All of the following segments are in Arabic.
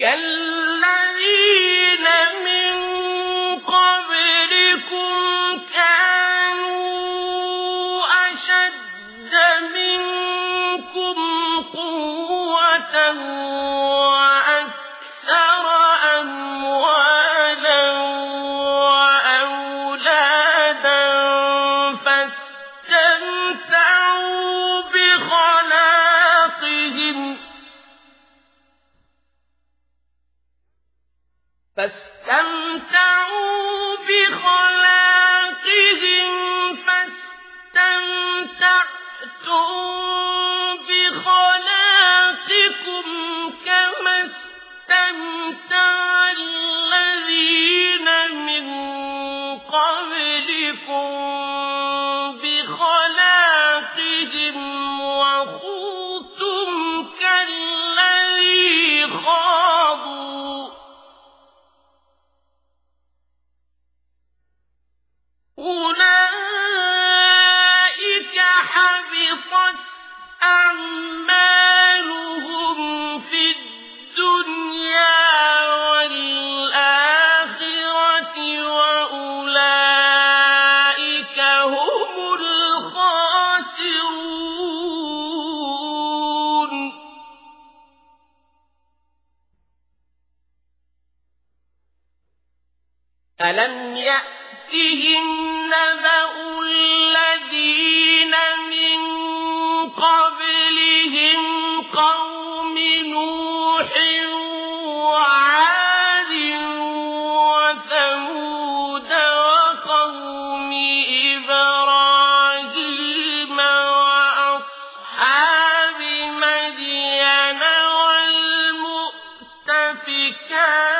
كالذين من قبلكم كانوا أشد منكم قوة فاستمتعوا بخلاقهم فاستمتعتم بخلاقكم كما استمتع الذين من قبلكم. ألم يأتهم نبأ الذين من قبلهم قوم نوح وعاد وثمود وقوم إبراهيم وأصحاب مدين والمؤتفكات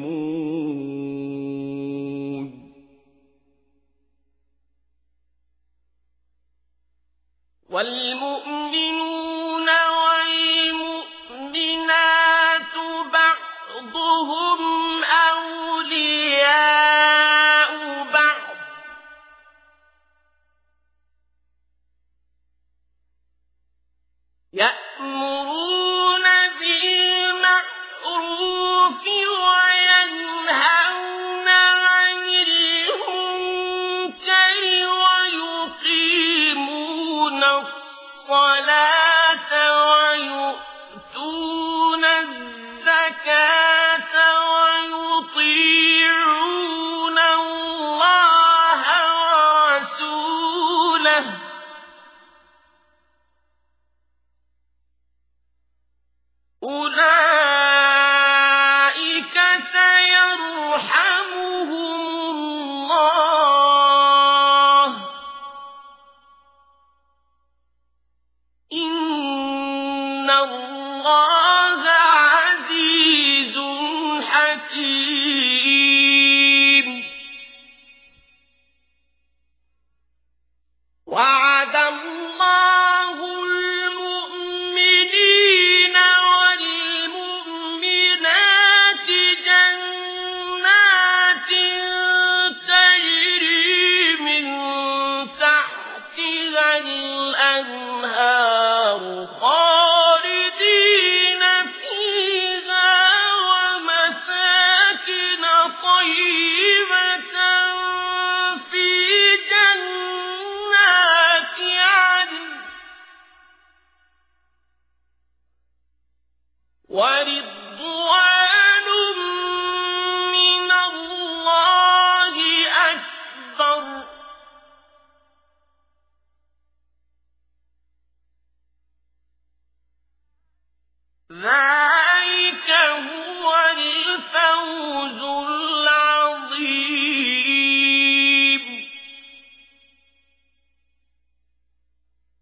والمؤمنون والمؤمنات بعضهم الله عزيز حكيم. وعد الله المؤمنين والمؤمنات جنات تجري من تحتها الأنهار ورضوان